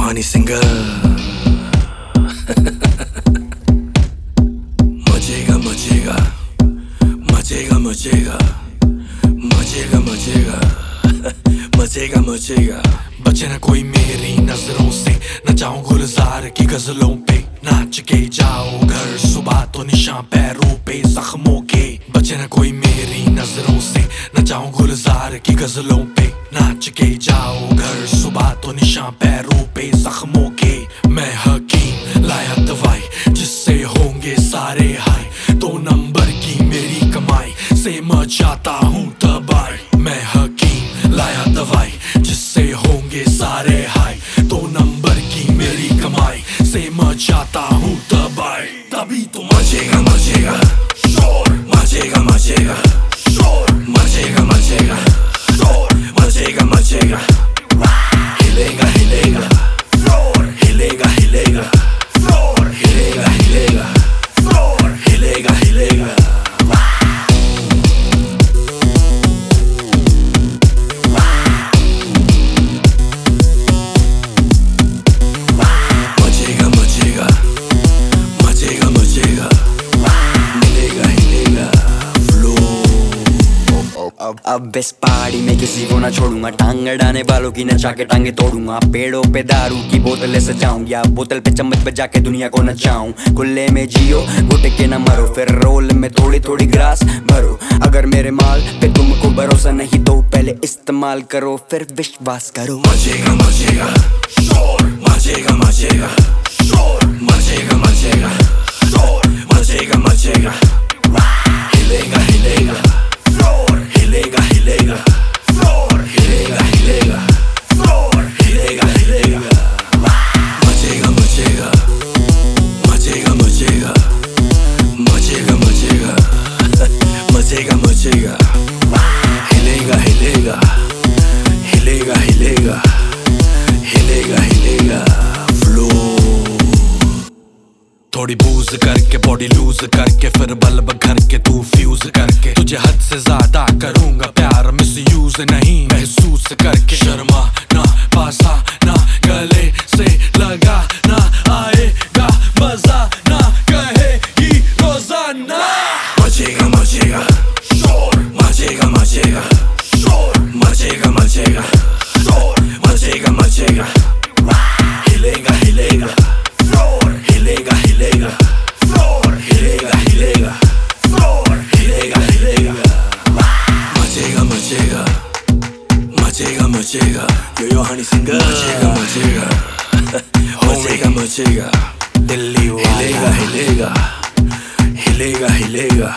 Honey singer. मचेगा मचेगा मचेगा मचेगा मचेगा मचेगा मचेगा मचेगा बचे ना कोई मेरी नज़रों से, न जाऊँ गुलजार की गजलों पे। नाच के जाओ घर, सुबह तो निशान पैरों पे, जख्मों के। बचे ना कोई मेरी जाऊँ गुलजार की गजलों पे। नाच के जाओ घर, सुबह तो निशान पैरों पे। जख्मों के मैं हकीम लाया दवाई, जिससे होंगे सारे हाय। दो नंबर की मेरी कमाई, से मचाता हूँ तबाही। मैं हकीम लाया दवाई, जिससे होंगे सारे हाय। दो नंबर की मेरी कमाई, से मचाता हूँ तबाही। तभी तो मचेगा मचेगा शोर मचेगा मचेगा Negra, negra अब। अब इस पहाड़ी में किसी को ना छोड़ूँगा। टांग अड़ाने वालों की नचा के टांगे तोड़ूँगा। पेड़ों पे दारू की बोतलें सजाऊं या बोतल पे चम्मच बजा के दुनिया को नचाऊं। खुले में जियो, घुटे के न मरो। फिर रोल में थोड़ी थोड़ी ग्रास भरो। अगर मेरे माल पे तुमको भरोसा नहीं तो पहले इस्तेमाल करो। फिर विश्वास करो। शोर मचेगा थोड़ी बूज करके बॉडी लूज करके, फिर बल्ब घर के तू फ्यूज करके। तुझे हद से ज़्यादा करूँगा प्यार मिस यूज़ नहीं, महसूस करके। शर्मा ना, पासा 멋지가 뭐지가? 요요하니 생각 멋지가 멋지가? 멋지가 멋지가? 딜리와. 힐리가 힐리가. 힐리가 힐리가.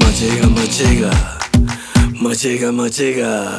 멋지가 멋지가? 멋지가 멋지가?